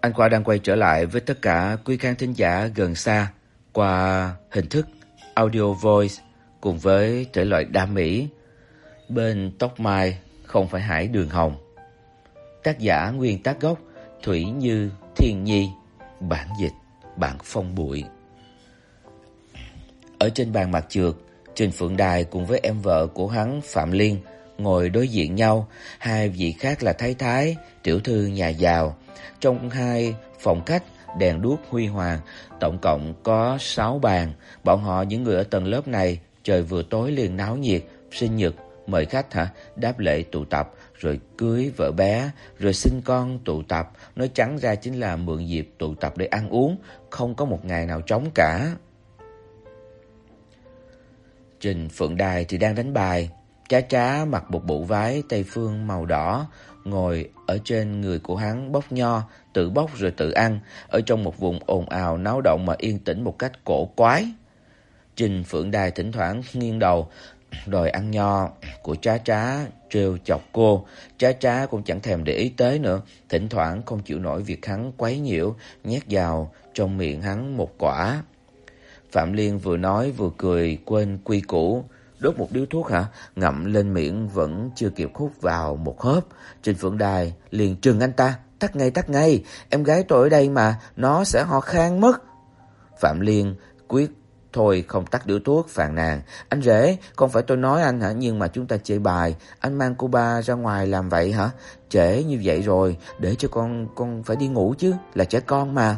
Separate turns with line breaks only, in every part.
Anh Khoa đang quay trở lại với tất cả quý khán thính giả gần xa qua hình thức audio voice cùng với thể loại đam mỹ bên tóc mai không phải hải đường hồng. Tác giả nguyên tác gốc Thủy Như Thiên Nhi, bản dịch Bạn Phong Bụi. Ở trên bàn mặt trượt, Trình Phượng Đài cùng với em vợ của hắn Phạm Liên ngồi đối diện nhau, hai vị khác là thái thái, tiểu thư nhà giàu. Trong hai phòng khách đèn đuốc huy hoàng, tổng cộng có 6 bàn. Bọn họ những người ở tầng lớp này trời vừa tối liền náo nhiệt, sinh nhật mời khách hả, đáp lễ tụ tập, rồi cưới vợ bé, rồi sinh con tụ tập, nói trắng ra chính là mượn dịp tụ tập để ăn uống, không có một ngày nào trống cả. Trình Phượng Đài thì đang đánh bài, Trá trá mặc một bộ váy Tây phương màu đỏ, ngồi ở trên người của hắn bóc nho, tự bóc rồi tự ăn, ở trong một vùng ồn ào náo động mà yên tĩnh một cách cổ quái. Trình Phượng Đài thỉnh thoảng nghiêng đầu, đòi ăn nho của trá trá trêu chọc cô. Trá trá cũng chẳng thèm để ý tới nữa, thỉnh thoảng không chịu nổi việc hắn quấy nhiễu, nhét vào trong miệng hắn một quả. Phạm Liên vừa nói vừa cười quên quy củ, Đốt một điếu thuốc hả? Ngậm lên miệng vẫn chưa kịp hút vào một hớp. Trình Phượng Đài liền trừng anh ta. Tắt ngay, tắt ngay. Em gái tôi ở đây mà. Nó sẽ ho khan mất. Phạm Liên quyết Thôi không tắt điếu thuốc phàn nàn Anh rể không phải tôi nói anh hả Nhưng mà chúng ta chơi bài Anh mang cô ba ra ngoài làm vậy hả Trễ như vậy rồi Để cho con con phải đi ngủ chứ Là trẻ con mà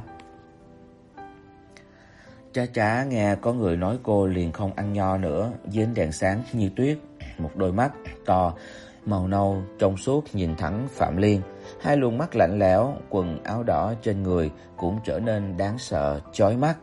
Chá chá nghe có người nói cô liền không ăn nho nữa, dưới đèn sáng như tuyết, một đôi mắt to, màu nâu trong suốt nhìn thẳng Phạm Liên, hai luồng mắt lạnh lẽo, quần áo đỏ trên người cũng trở nên đáng sợ, chói mắt.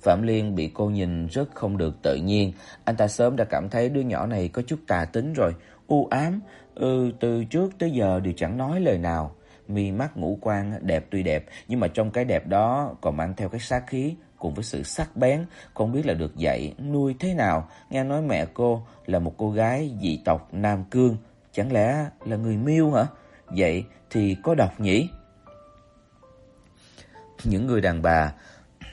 Phạm Liên bị cô nhìn rất không được tự nhiên, anh ta sớm đã cảm thấy đứa nhỏ này có chút tà tính rồi, u ám, ừ từ trước tới giờ đều chẳng nói lời nào. Mi mắt ngũ quan đẹp tuy đẹp, nhưng mà trong cái đẹp đó còn mang theo cái sát khí cùng với sự sắc bén, không biết là được dạy nuôi thế nào. Nghe nói mẹ cô là một cô gái dị tộc Nam Cương, chẳng lẽ là người Miêu hả? Vậy thì có độc nhỉ? Những người đàn bà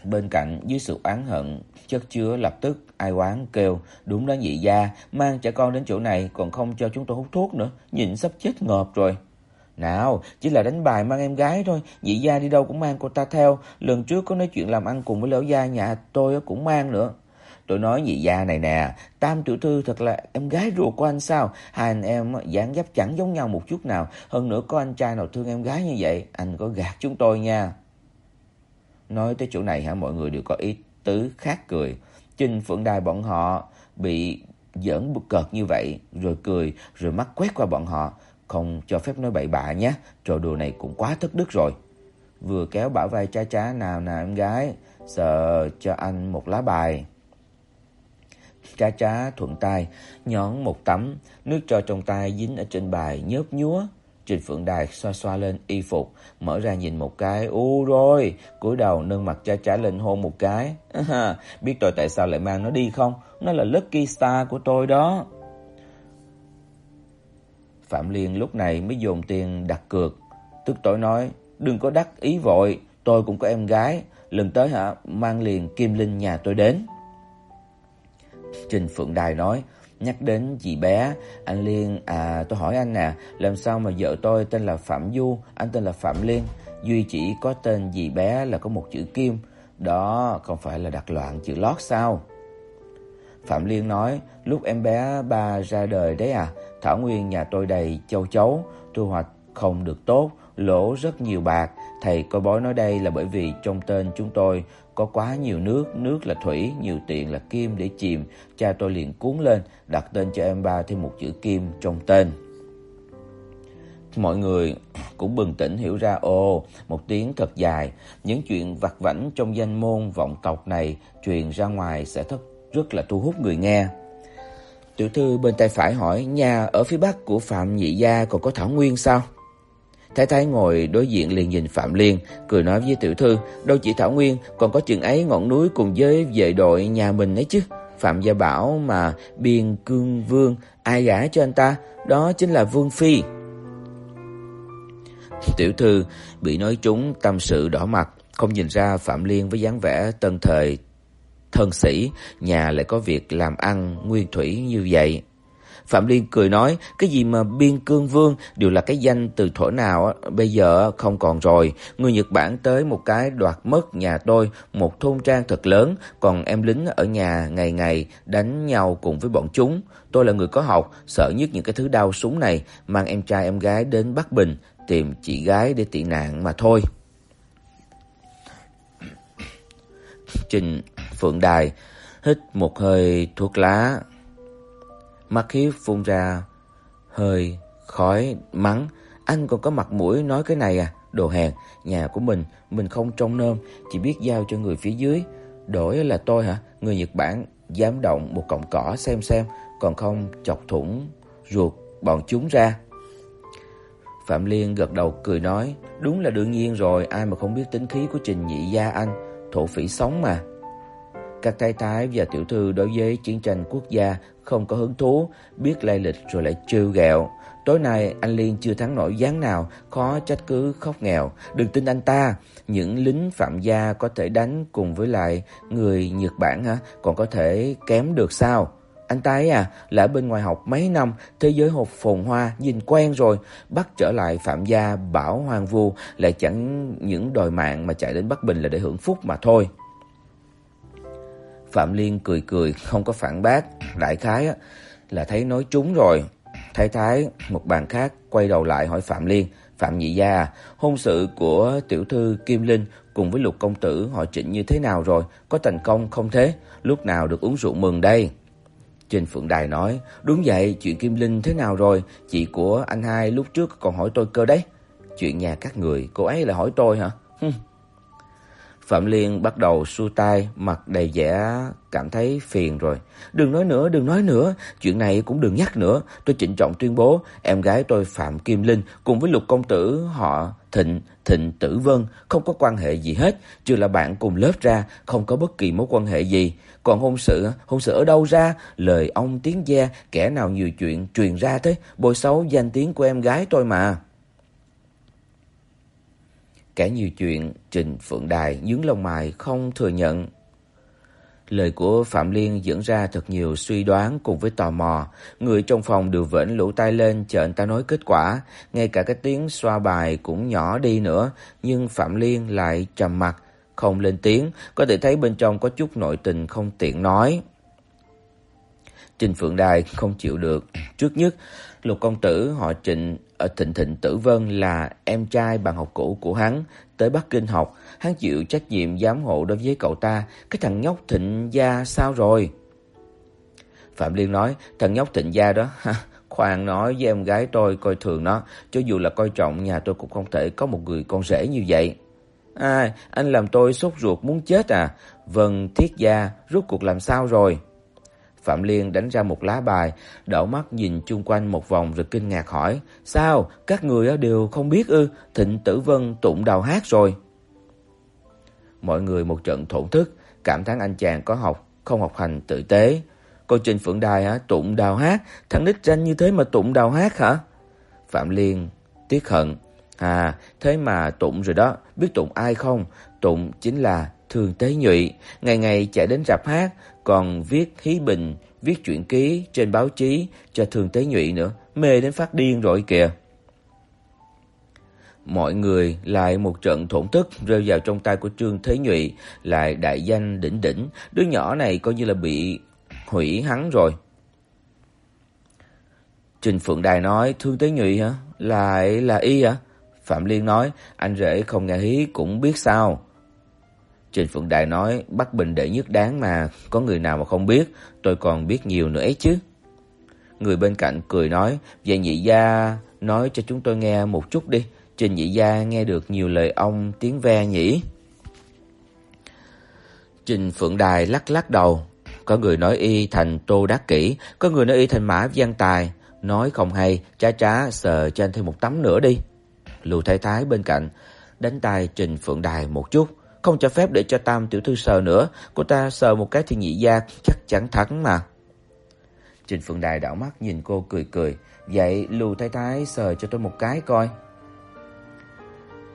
bên cạnh dưới sự oán hận chất chứa lập tức ai oán kêu, đúng đó nhị gia, mang trẻ con đến chỗ này còn không cho chúng tôi hút thuốc nữa, nhìn sắp chết ngợp rồi. Nào, chỉ là đánh bài mang em gái thôi, nhị gia đi đâu cũng mang cô ta theo, lần trước có nói chuyện làm ăn cùng với lão gia nhà tôi cũng mang nữa. Tôi nói nhị gia này nè, Tam tiểu thư thật là em gái ruột của anh sao? Hai anh em dáng dấp chẳng giống nhau một chút nào, hơn nữa có anh trai nào thương em gái như vậy, anh có gạt chúng tôi nha. Nói tới chỗ này hả mọi người đều có ý tứ khác cười. Trình Phượng Đài bọn họ bị giỡn bực cợt như vậy, rồi cười, rồi mắt quét qua bọn họ. Không cho phép nói bậy bạ nhé, trò đùa này cũng quá thất đức rồi. Vừa kéo bảo vai cha chá nào nào em gái, sợ cho anh một lá bài. Cha chá thuận tay, nhón một tấm, nước trò trong tay dính ở trên bài nhớp nhúa. Trình Phượng Đài xoa xoa lên y phục, mở ra nhìn một cái, u rồi, cúi đầu nâng mặt cha chá lên hôn một cái. biết tôi tại sao lại mang nó đi không? Nó là lucky star của tôi đó. Phạm Liên lúc này mới dồn tiền đặt cược, tức tối nói, đừng có đắc ý vội, tôi cũng có em gái, lần tới hả, mang liền Kim Linh nhà tôi đến. Trình Phượng Đài nói, nhắc đến chị bé, anh Liên, à tôi hỏi anh nè, làm sao mà vợ tôi tên là Phạm Du, anh tên là Phạm Liên, duy chỉ có tên dì bé là có một chữ Kim, đó không phải là đặt loạn chữ lót sao? Phạm Liên nói, lúc em bé ba ra đời đấy à, Thảo Nguyên nhà tôi đầy châu chấu, thu hoạch không được tốt, lỗ rất nhiều bạc. Thầy coi bói nói đây là bởi vì trong tên chúng tôi có quá nhiều nước, nước là thủy, nhiều tiền là kim để chìm. Cha tôi liền cuốn lên, đặt tên cho em ba thêm một chữ kim trong tên. Mọi người cũng bừng tỉnh hiểu ra ồ, một tiếng thật dài, những chuyện vặt vãnh trong danh môn vọng tộc này truyền ra ngoài sẽ thất rất là thu hút người nghe. Tiểu thư bên tay phải hỏi, nhà ở phía bắc của Phạm Nhị Gia còn có Thảo Nguyên sao? Thái Thái ngồi đối diện liền nhìn Phạm Liên, cười nói với tiểu thư, đâu chỉ Thảo Nguyên, còn có chừng ấy ngọn núi cùng với vệ đội nhà mình ấy chứ. Phạm Gia Bảo mà biên cương vương, ai gả cho anh ta, đó chính là Vương Phi. Tiểu thư bị nói trúng tâm sự đỏ mặt, không nhìn ra Phạm Liên với dáng vẻ tân thời thân sĩ, nhà lại có việc làm ăn nguyên thủy như vậy. Phạm Liên cười nói, cái gì mà biên cương vương đều là cái danh từ thuở nào bây giờ không còn rồi. Người Nhật Bản tới một cái đoạt mất nhà tôi, một thôn trang thật lớn, còn em lính ở nhà ngày ngày đánh nhau cùng với bọn chúng. Tôi là người có học, sợ nhất những cái thứ đau súng này, mang em trai em gái đến Bắc Bình tìm chị gái để tị nạn mà thôi. Trình Phượng Đài hít một hơi thuốc lá, Mắt khí phun ra hơi khói mắng, anh còn có mặt mũi nói cái này à? Đồ hèn, nhà của mình mình không trông nom, chỉ biết giao cho người phía dưới. Đổi là tôi hả? Người Nhật Bản dám động một cọng cỏ xem xem, còn không chọc thủng ruột bọn chúng ra. Phạm Liên gật đầu cười nói, đúng là đương nhiên rồi, ai mà không biết tính khí của Trình Nhị gia anh, thổ phỉ sống mà. Các thái thái và tiểu thư đối với chiến tranh quốc gia không có hứng thú, biết lai lịch rồi lại trêu ghẹo. Tối nay anh Liên chưa thắng nổi gián nào, khó trách cứ khóc nghèo. Đừng tin anh ta, những lính phạm gia có thể đánh cùng với lại người Nhật Bản hả, còn có thể kém được sao? Anh ta ấy à, là bên ngoài học mấy năm, thế giới hộp phồn hoa, nhìn quen rồi, bắt trở lại phạm gia bảo hoàng vu, lại chẳng những đòi mạng mà chạy đến Bắc Bình là để hưởng phúc mà thôi. Phạm Liên cười cười không có phản bác, đại khái á là thấy nói trúng rồi. Thái thái một bàn khác quay đầu lại hỏi Phạm Liên, Phạm Nhị gia, hôn sự của tiểu thư Kim Linh cùng với Lục công tử họ Trịnh như thế nào rồi, có thành công không thế, lúc nào được uống rượu mừng đây? Trình Phượng Đài nói, đúng vậy, chuyện Kim Linh thế nào rồi, chị của anh hai lúc trước còn hỏi tôi cơ đấy. Chuyện nhà các người, cô ấy là hỏi tôi hả? Hừm. Phạm Liên bắt đầu xu tay, mặt đầy vẻ cảm thấy phiền rồi. Đừng nói nữa, đừng nói nữa, chuyện này cũng đừng nhắc nữa. Tôi trịnh trọng tuyên bố, em gái tôi Phạm Kim Linh cùng với Lục công tử họ Thịnh, Thịnh Tử Vân không có quan hệ gì hết, trừ là bạn cùng lớp ra, không có bất kỳ mối quan hệ gì. Còn hôn sự, hôn sự ở đâu ra? Lời ông tiếng gia, kẻ nào nhiều chuyện truyền ra thế, bôi xấu danh tiếng của em gái tôi mà. Kẻ nhiều chuyện, Trình Phượng Đài nhướng lông mày không thừa nhận. Lời của Phạm Liên dẫn ra thật nhiều suy đoán cùng với tò mò, người trong phòng đều vểnh lỗ tai lên chờ anh ta nói kết quả, ngay cả cái tiếng xoa bài cũng nhỏ đi nữa, nhưng Phạm Liên lại trầm mặt, không lên tiếng, có thể thấy bên trong có chút nội tình không tiện nói. Trình Phượng Đài không chịu được, trước nhất Lục công tử họ Trịnh ở Thịnh Thịnh Tử Vân là em trai bạn học cũ của hắn, tới Bắc Kinh học, hắn chịu trách nhiệm giám hộ đối với cậu ta, cái thằng nhóc Thịnh gia sao rồi? Phạm Liên nói, thằng nhóc Thịnh gia đó, ha, khoan nói với em gái tôi coi thường nó, cho dù là coi trọng nhà tôi cũng không thể có một người con rể như vậy. À, anh làm tôi sốt ruột muốn chết à? Vân Thiết gia rốt cuộc làm sao rồi? Phạm Liên đánh ra một lá bài, đảo mắt nhìn chung quanh một vòng rồi kinh ngạc hỏi, sao, các người đều không biết ư, Thịnh Tử Vân tụng đào hát rồi. Mọi người một trận thổn thức, cảm thán anh chàng có học, không học hành tử tế. Cô Trình Phượng Đài hả, tụng đào hát, thằng nít ranh như thế mà tụng đào hát hả? Phạm Liên tiếc hận, à, thế mà tụng rồi đó, biết tụng ai không? Tụng chính là Thường Tế Nhụy, ngày ngày chạy đến rạp hát, còn viết hí bình, viết truyện ký trên báo chí cho Thường Tế Nhụy nữa, mê đến phát điên rồi kìa. Mọi người lại một trận thổn thức rơi vào trong tay của Trương Thế Nhụy, lại đại danh đỉnh đỉnh, đứa nhỏ này coi như là bị hủy hắn rồi. Trình Phượng Đài nói, Thương Tế Nhụy hả? Lại là y hả? Phạm Liên nói, anh rể không nghe hí cũng biết sao. Trình Phượng Đại nói, Bắc Bình đệ nhất đáng mà, có người nào mà không biết, tôi còn biết nhiều nữa ấy chứ. Người bên cạnh cười nói, vậy nhị gia nói cho chúng tôi nghe một chút đi, Trình nhị gia nghe được nhiều lời ông tiếng ve nhỉ. Trình Phượng Đài lắc lắc đầu, có người nói y thành Tô Đắc Kỷ, có người nói y thành Mã Văn Tài, nói không hay, trá trá sờ cho anh thêm một tấm nữa đi. Lưu Thái Thái bên cạnh đánh tay Trình Phượng Đài một chút, không cho phép để cho Tam tiểu thư sờ nữa, cô ta sờ một cái thì nhị gia chắc chắn thắng mà. Trình Phượng Đài đảo mắt nhìn cô cười cười, "Vậy Lưu Thái Thái sờ cho tôi một cái coi."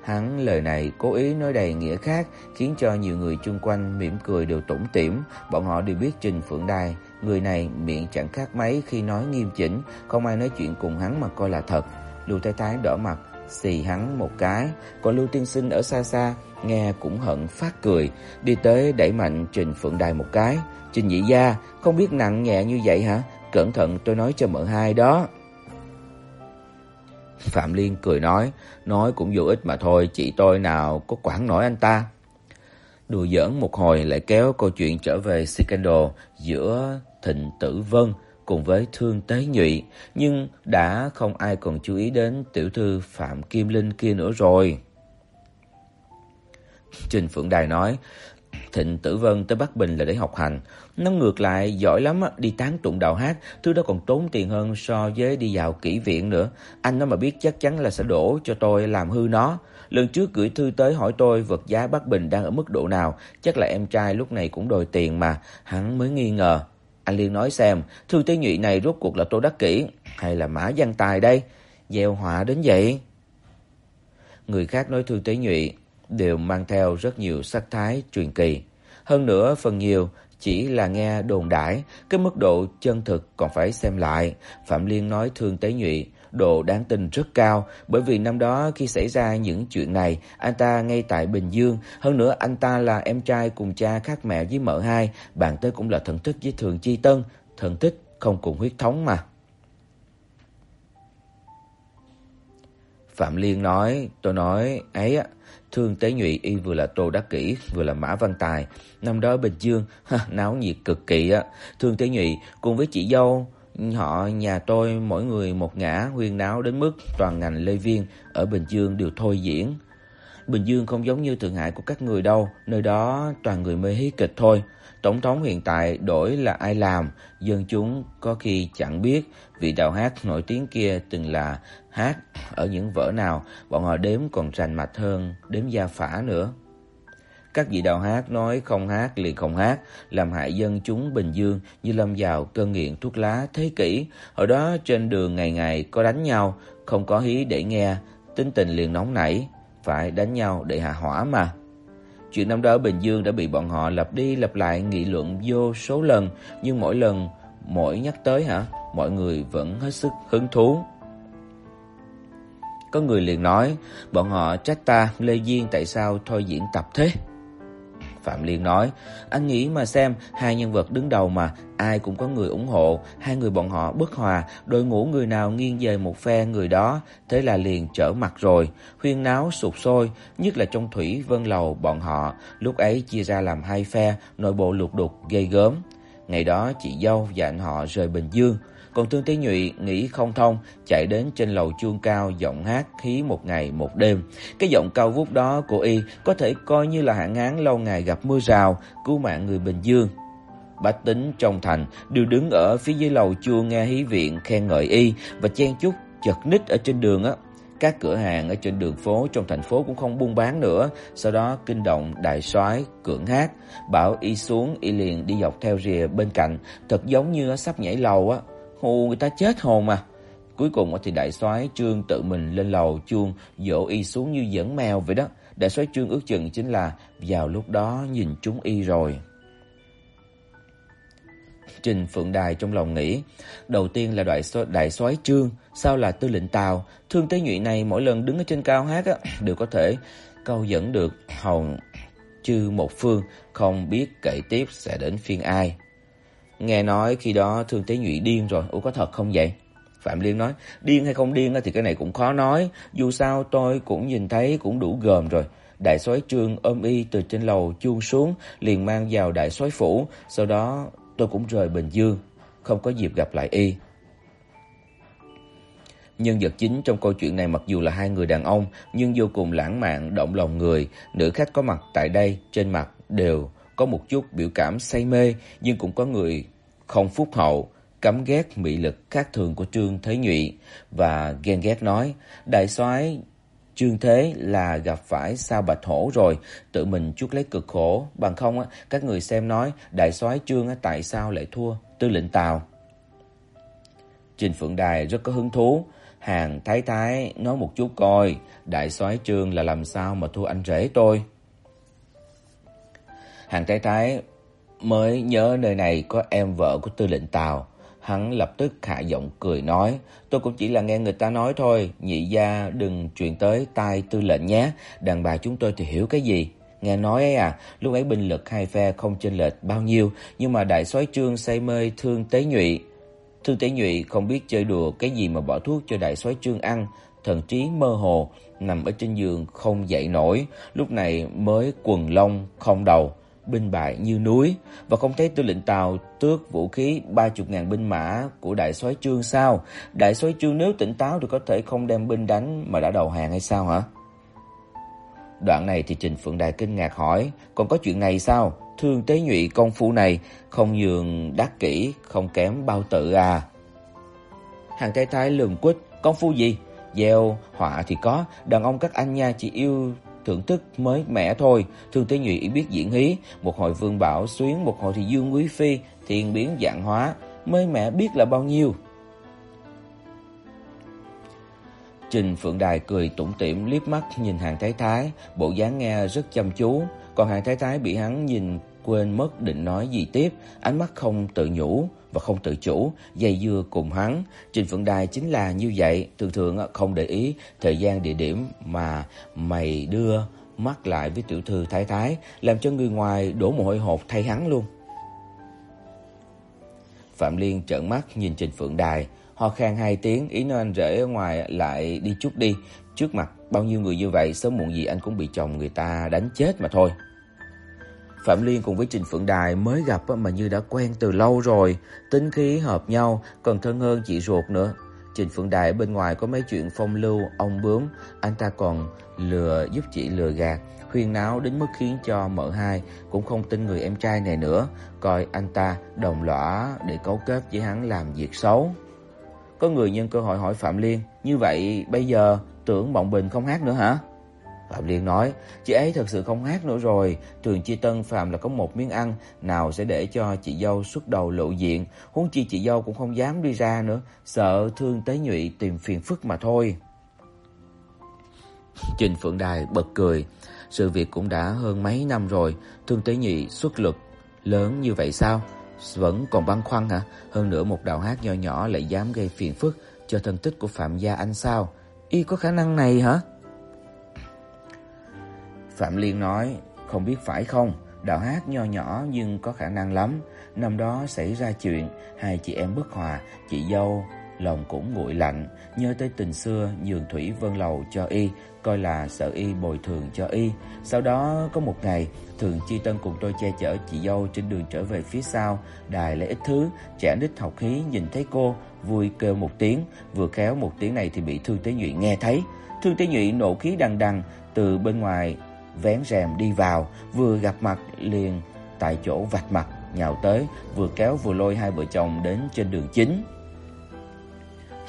Hắn lời này cố ý nói đầy nghĩa khác, khiến cho nhiều người chung quanh mỉm cười đều tủm tỉm, bọn họ đều biết Trình Phượng Đài, người này miệng chẳng khác mấy khi nói nghiêm chỉnh, không ai nói chuyện cùng hắn mà coi là thật. Lưu Thái Thái đỏ mặt, xì hắn một cái, còn Lưu Tiên Sinh ở xa xa nghe cũng hận phát cười, đi tới đẩy mạnh Trình Phượng Đài một cái. "Trình Nhị gia, không biết nặng nhẹ như vậy hả? Cẩn thận tôi nói cho mợ hai đó." Phạm Liên cười nói, nói cũng vô ích mà thôi, chị tôi nào có quản nổi anh ta. Đùa giỡn một hồi lại kéo câu chuyện trở về scandal giữa Thịnh Tử Vân cùng với Thương Tế Nhụy, nhưng đã không ai còn chú ý đến tiểu thư Phạm Kim Linh kia nữa rồi. Trình Phượng Đài nói, Thịnh Tử Vân tới Bắc Bình là để học hành, nó ngược lại giỏi lắm á, đi tán tụng đạo hát, thứ đó còn tốn tiền hơn so với đi vào kỹ viện nữa. Anh nó mà biết chắc chắn là sẽ đổ cho tôi làm hư nó. Lần trước gửi thư tới hỏi tôi vật giá Bắc Bình đang ở mức độ nào, chắc là em trai lúc này cũng đòi tiền mà, hắn mới nghi ngờ. Anh liền nói xem, thư tế nhụy này rốt cuộc là Tô Đắc Kỷ hay là Mã Văn Tài đây? Gieo họa đến vậy. Người khác nói thư tế nhụy đều mang theo rất nhiều sắc thái truyền kỳ. Hơn nữa phần nhiều chỉ là nghe đồn đãi, cái mức độ chân thực còn phải xem lại. Phạm Liên nói Thương Tế Nhụy độ đáng tin rất cao, bởi vì năm đó khi xảy ra những chuyện này, anh ta ngay tại Bình Dương, hơn nữa anh ta là em trai cùng cha khác mẹ với mợ hai, bạn tới cũng là thân thích với Thường Chi Tân, thân thích không cùng huyết thống mà. Phạm Liên nói, tôi nói ấy á, Thương Tế Nhụy y vừa là Tô Đắc Kỷ, vừa là Mã Văn Tài. Năm đó Bình Dương, ha, náo nhiệt cực kỳ á. Thương Tế Nhụy cùng với chị dâu họ nhà tôi mỗi người một ngã huyên náo đến mức toàn ngành Lê Viên ở Bình Dương đều thôi diễn. Bình Dương không giống như Thượng Hải của các người đâu, nơi đó toàn người mê hí kịch thôi. Tổng thống hiện tại đổi là ai làm, dân chúng có khi chẳng biết vị đạo hát nổi tiếng kia từng là hát ở những vở nào, bọn họ đếm còn rành mạch hơn đếm gia phả nữa. Các vị đạo hát nói không hát liền không hát, làm hại dân chúng Bình Dương như lâm vào cơn nghiện thuốc lá thế kỷ. Hồi đó trên đường ngày ngày có đánh nhau, không có hí để nghe, tính tình liền nóng nảy, phải đánh nhau để hạ hỏa mà. Chuyện năm đó ở Bình Dương đã bị bọn họ lặp đi lặp lại nghị luận vô số lần, nhưng mỗi lần mỗi nhắc tới hả, mọi người vẫn hết sức hứng thú. Có người liền nói, bọn họ trách ta Lê Diên tại sao thôi diễn tập thế? Phạm Liên nói, anh nghĩ mà xem, hai nhân vật đứng đầu mà, ai cũng có người ủng hộ, hai người bọn họ bất hòa, đội ngũ người nào nghiêng về một phe người đó, thế là liền trở mặt rồi, huyên náo sụp sôi, nhất là trong thủy vân lầu bọn họ, lúc ấy chia ra làm hai phe, nội bộ lục đục gây gớm. Ngày đó chị dâu và anh họ rời Bình Dương, còn thương Tế Nhụy nghĩ không thông, chạy đến trên lầu chuông cao giọng hát khí một ngày một đêm. Cái giọng cao vút đó của y có thể coi như là hạn hán lâu ngày gặp mưa rào, cứu mạng người Bình Dương. Bách tính trong thành đều đứng ở phía dưới lầu chuông nghe hí viện khen ngợi y và chen chúc chật ních ở trên đường á. Các cửa hàng ở trên đường phố trong thành phố cũng không buôn bán nữa, sau đó kinh động đại soái cưỡng hát, bảo y xuống y liền đi dọc theo rìa bên cạnh, thật giống như sắp nhảy lầu á hù người ta chết hồn mà. Cuối cùng thì đại soái Trương tự mình lên lầu chuông dỗ y xuống như dẫn mèo vậy đó. Đại soái Trương ước chừng chính là vào lúc đó nhìn chúng y rồi. Trình Phượng Đài trong lòng nghĩ, đầu tiên là đại soái đại soái Trương, sau là tư lệnh Tào, Thương Tế Nhụy này mỗi lần đứng ở trên cao hát á đều có thể câu dẫn được hồn chư một phương, không biết kể tiếp sẽ đến phiên ai. Nghe nói khi đó Thương Tế Nhụy điên rồi, ủa có thật không vậy? Phạm Liên nói, điên hay không điên thì cái này cũng khó nói, dù sao tôi cũng nhìn thấy cũng đủ gờm rồi. Đại soái Trương ôm y từ trên lầu chuông xuống, liền mang vào đại soái phủ, sau đó tôi cũng rời Bình Dương, không có dịp gặp lại y. Nhân vật chính trong câu chuyện này mặc dù là hai người đàn ông, nhưng vô cùng lãng mạn, động lòng người, nữ khách có mặt tại đây trên mặt đều có một chút biểu cảm say mê, nhưng cũng có người không phúc hậu, cấm ghét mị lực khác thường của Trương Thế Nhụy và ghen ghét nói: "Đại soái Trương Thế là gặp phải sao Bạch Hổ rồi, tự mình chuốc lấy cực khổ, bằng không á các người xem nói đại soái Trương á tại sao lại thua tư lệnh Tào?" Trình Phượng Đài rất có hứng thú, Hàng Thái Thái nói một chút coi, đại soái Trương là làm sao mà thua anh rể tôi? Hàng Thái Thái mới nhớ nơi này có em vợ của tư lệnh Tào, hắn lập tức hạ giọng cười nói, tôi cũng chỉ là nghe người ta nói thôi, nhị gia đừng truyền tới tai tư lệnh nhé, đàn bà chúng tôi thì hiểu cái gì. Nghe nói ấy à, lúc ấy binh lực hai phe không chênh lệch bao nhiêu, nhưng mà đại soái Trương say mê thương Tế Nhụy. Thương Tế Nhụy không biết chơi đùa cái gì mà bỏ thuốc cho đại soái Trương ăn, thần trí mơ hồ, nằm ở trên giường không dậy nổi, lúc này mới quần lông không đầu, binh bại như núi và không thấy tư lệnh Tào tước vũ khí ba chục ngàn binh mã của đại soái Trương sao? Đại soái Trương nếu tỉnh táo thì có thể không đem binh đánh mà đã đầu hàng hay sao hả? Đoạn này thì Trình Phượng Đài kinh ngạc hỏi, còn có chuyện này sao? Thương tế nhụy công phu này không nhường đắc kỹ, không kém bao tự à. Hàng Thái Thái lườm quýt, công phu gì? Gieo họa thì có, đàn ông các anh nha chỉ yêu thưởng thức mới mẻ thôi. Thương Tế Nhụy biết diễn hí, một hồi Vương Bảo xuyến, một hồi thì Dương Quý Phi, thiên biến dạng hóa, mới mẻ biết là bao nhiêu. Trình Phượng Đài cười tủm tỉm liếc mắt nhìn Hàng Thái Thái, bộ dáng nghe rất chăm chú, còn Hàng Thái Thái bị hắn nhìn quên mất định nói gì tiếp, ánh mắt không tự nhủ và không tự chủ, dây dưa cùng hắn. Trình Phượng Đài chính là như vậy, thường thường không để ý thời gian địa điểm mà mày đưa mắt lại với tiểu thư Thái Thái, làm cho người ngoài đổ mồ hôi hột thay hắn luôn. Phạm Liên trợn mắt nhìn Trình Phượng Đài, ho khan hai tiếng, ý nói anh rể ở ngoài lại đi chút đi, trước mặt bao nhiêu người như vậy sớm muộn gì anh cũng bị chồng người ta đánh chết mà thôi. Phạm Liên cùng với Trình Phượng Đài mới gặp mà như đã quen từ lâu rồi, tính khí hợp nhau, còn thân hơn chị ruột nữa. Trình Phượng Đài bên ngoài có mấy chuyện phong lưu, ông bướm, anh ta còn lừa giúp chị lừa gạt, khuyên náo đến mức khiến cho mợ hai cũng không tin người em trai này nữa, coi anh ta đồng lõa để cấu kết với hắn làm việc xấu. Có người nhân cơ hội hỏi Phạm Liên, như vậy bây giờ tưởng Mộng Bình không hát nữa hả? Phạm Liên nói, chị ấy thật sự không hát nữa rồi, Thường Chi Tân Phạm là có một miếng ăn, nào sẽ để cho chị dâu xuất đầu lộ diện, huống chi chị dâu cũng không dám đi ra nữa, sợ Thương Tế Nhụy tìm phiền phức mà thôi. Trình Phượng Đài bật cười, sự việc cũng đã hơn mấy năm rồi, Thương Tế Nhụy xuất lực lớn như vậy sao? Vẫn còn băn khoăn hả? Hơn nữa một đạo hát nho nhỏ lại dám gây phiền phức cho thân tích của Phạm gia anh sao? Y có khả năng này hả? Phạm Liên nói, không biết phải không, đạo hát nho nhỏ nhưng có khả năng lắm. Năm đó xảy ra chuyện, hai chị em bất hòa, chị dâu lòng cũng nguội lạnh, nhớ tới tình xưa nhường Thủy Vân Lầu cho y, coi là sợ y bồi thường cho y. Sau đó có một ngày, Thường Chi Tân cùng tôi che chở chị dâu trên đường trở về phía sau, đài lấy ít thứ, trẻ nít học khí nhìn thấy cô, vui kêu một tiếng, vừa khéo một tiếng này thì bị Thương Tế Nhụy nghe thấy. Thương Tế Nhụy nộ khí đằng đằng từ bên ngoài vén rèm đi vào, vừa gặp mặt liền tại chỗ vạch mặt nhào tới, vừa kéo vừa lôi hai vợ chồng đến trên đường chính.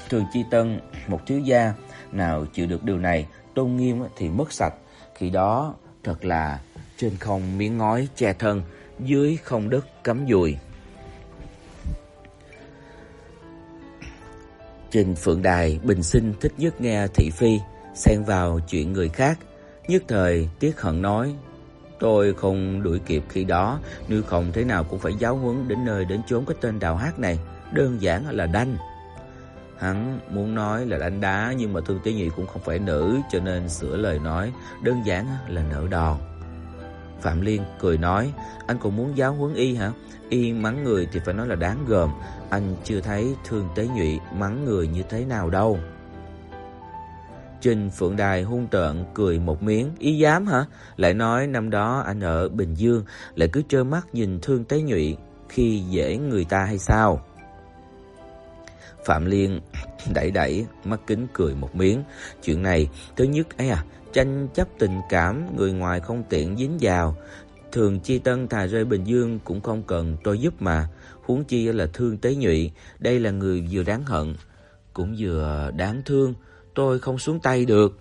Thường Chi Tân, một thiếu gia nào chịu được điều này, tôn nghiêm thì mất sạch, khi đó thật là trên không miếng ngói che thân, dưới không đất cắm dùi. Trình Phượng Đài bình sinh thích nhất nghe thị phi xen vào chuyện người khác, Nhất thời Tiết Hận nói, tôi không đuổi kịp khi đó, nếu không thế nào cũng phải giáo huấn đến nơi đến chốn cái tên đào hát này, đơn giản là đanh. Hắn muốn nói là đánh đá nhưng mà Thương Tế Nhị cũng không phải nữ cho nên sửa lời nói, đơn giản là nợ đòn. Phạm Liên cười nói, anh còn muốn giáo huấn y hả? Y mắng người thì phải nói là đáng gờm, anh chưa thấy Thương Tế Nhụy mắng người như thế nào đâu. Trình Phượng Đài hung tợn cười một miếng, ý dám hả? Lại nói năm đó anh ở Bình Dương, lại cứ trơ mắt nhìn Thương Tế Nhụy khi dễ người ta hay sao? Phạm Liên đẩy đẩy mắt kính cười một miếng, chuyện này thứ nhất ấy à, tranh chấp tình cảm người ngoài không tiện dính vào, thường chi tân thà rơi Bình Dương cũng không cần tôi giúp mà, huống chi là Thương Tế Nhụy, đây là người vừa đáng hận cũng vừa đáng thương tôi không xuống tay được.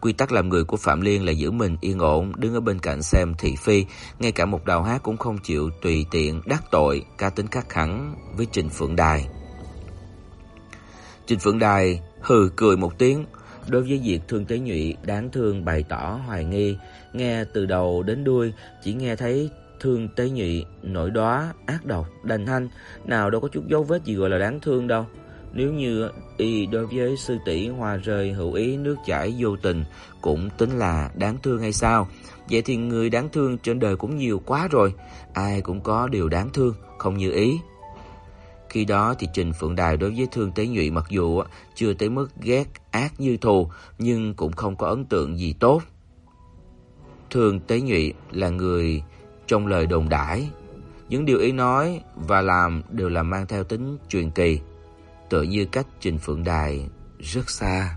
Quy tắc làm người của Phạm Liên là giữ mình yên ổn, đứng ở bên cạnh xem thị phi, ngay cả một đào hát cũng không chịu tùy tiện đắc tội, ca tính khắc hẳn với Trình Phượng Đài. Trình Phượng Đài hừ cười một tiếng, đối với việc Thương Tế Nhụy đáng thương bày tỏ hoài nghi, nghe từ đầu đến đuôi chỉ nghe thấy Thương Tế Nhụy nổi đóa ác độc, đành hanh, nào đâu có chút dấu vết gì gọi là đáng thương đâu. Nếu như y đối với sư tỷ hoa rơi hữu ý nước chảy vô tình cũng tính là đáng thương hay sao? Vậy thì người đáng thương trên đời cũng nhiều quá rồi, ai cũng có điều đáng thương, không như ý. Khi đó thì Trình Phượng Đài đối với Thương Tế Nhụy mặc dù chưa tới mức ghét ác như thù, nhưng cũng không có ấn tượng gì tốt. Thương Tế Nhụy là người trong lời đồn đãi, những điều ý nói và làm đều là mang theo tính truyền kỳ, tựa như cách Trình Phượng Đài, rất xa.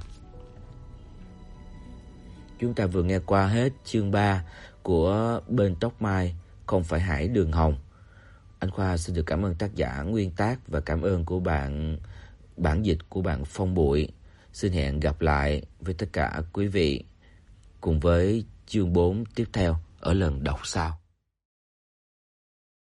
Chúng ta vừa nghe qua hết chương 3 của Bên tóc mai, không phải hải đường hồng. Anh Khoa xin được cảm ơn tác giả nguyên tác và cảm ơn của bạn, bản dịch của bạn Phong Bụi. Xin hẹn gặp lại với tất cả quý vị cùng với chương 4 tiếp theo ở lần đọc sau.